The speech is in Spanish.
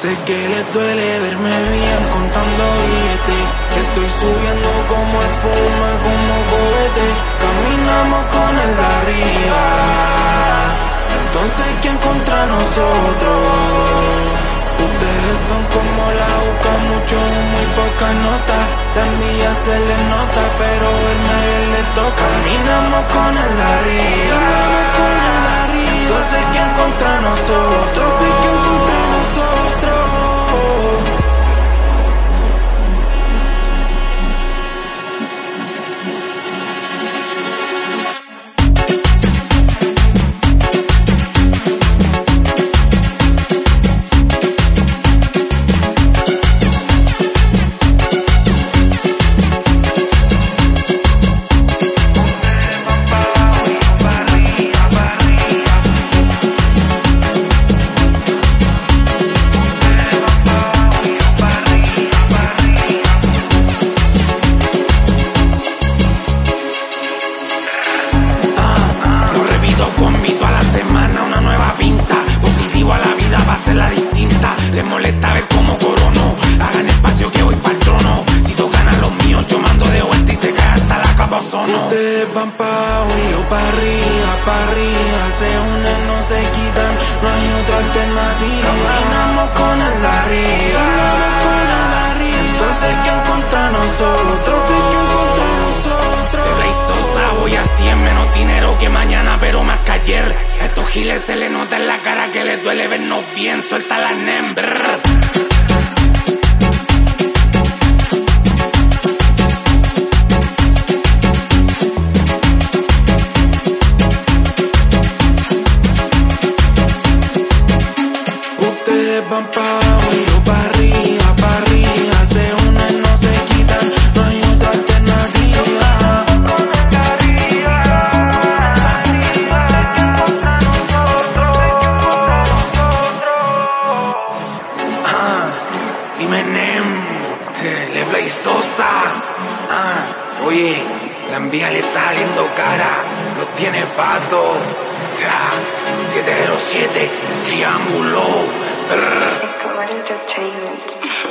Sé que les duele verme bien contando billetes. Estoy subiendo como espuma, como cohete. Caminamos con el de arriba. Entonces, ¿quién contra nosotros? Ustedes son como la UCA, mucho muy poca nota. La mía se les nota, pero verme bien le toca. Caminamos con el de arriba. Entonces, ¿quién contra nosotros? Ustedes van pa' abajo y yo pa' arriba, pa' arriba. Se unen, no se quitan, no hay otra alternativa. Caminamos con el de arriba. Entonces, ¿quién contra nosotros? Entonces, ¿quién contra nosotros? De Blaze Sosa voy a 100 menos dinero que mañana, pero más que ayer. A estos giles se le nota en la cara que les duele vernos bien. Suelta la nem. Ustedes van pa' abajo y pa' arriba, pa' arriba. Se unen, no se quitan, no hay otra alternativa. Ah, dime Nem, le Blaze Sosa. Ah, oye, la envía le está saliendo cara, lo tiene pato. Ya, 707, triángulo. Recorded entertainment.